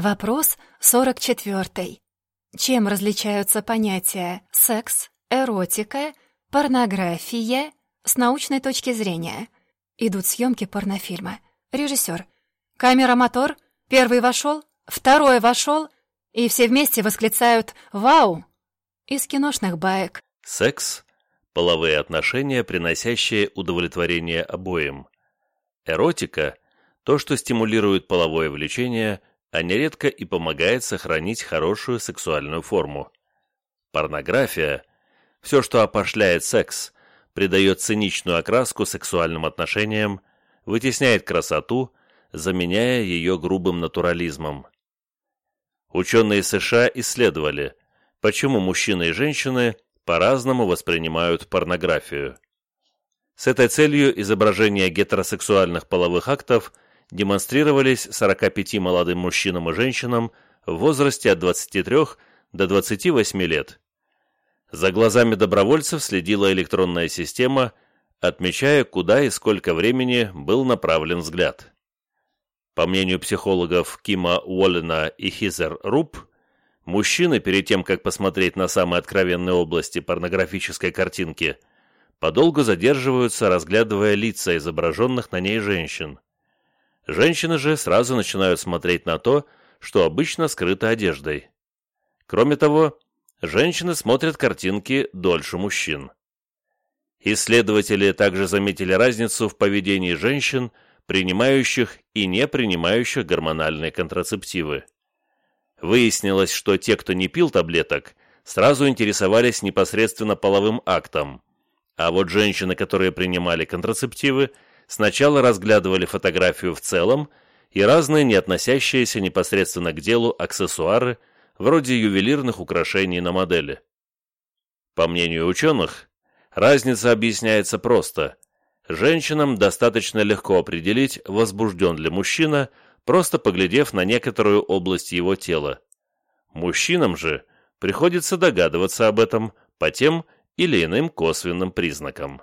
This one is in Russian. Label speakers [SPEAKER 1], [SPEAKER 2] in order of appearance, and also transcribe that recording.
[SPEAKER 1] Вопрос 44. Чем различаются понятия «секс», «эротика», «порнография» с научной точки зрения? Идут съемки порнофильма. Режиссер. Камера-мотор. Первый вошел, второй вошел, и все вместе восклицают «Вау!» из киношных баек.
[SPEAKER 2] Секс – половые отношения, приносящие удовлетворение обоим. Эротика – то, что стимулирует половое влечение, а нередко и помогает сохранить хорошую сексуальную форму. Порнография – все, что опошляет секс, придает циничную окраску сексуальным отношениям, вытесняет красоту, заменяя ее грубым натурализмом. Ученые США исследовали, почему мужчины и женщины по-разному воспринимают порнографию. С этой целью изображения гетеросексуальных половых актов демонстрировались 45 молодым мужчинам и женщинам в возрасте от 23 до 28 лет. За глазами добровольцев следила электронная система, отмечая, куда и сколько времени был направлен взгляд. По мнению психологов Кима Уоллена и Хизер Руб, мужчины, перед тем, как посмотреть на самые откровенные области порнографической картинки, подолгу задерживаются, разглядывая лица изображенных на ней женщин. Женщины же сразу начинают смотреть на то, что обычно скрыто одеждой. Кроме того, женщины смотрят картинки дольше мужчин. Исследователи также заметили разницу в поведении женщин – принимающих и не принимающих гормональные контрацептивы. Выяснилось, что те, кто не пил таблеток, сразу интересовались непосредственно половым актом, а вот женщины, которые принимали контрацептивы, сначала разглядывали фотографию в целом и разные не относящиеся непосредственно к делу аксессуары, вроде ювелирных украшений на модели. По мнению ученых, разница объясняется просто – Женщинам достаточно легко определить, возбужден ли мужчина, просто поглядев на некоторую область его тела. Мужчинам же приходится догадываться об этом по тем или иным косвенным признакам.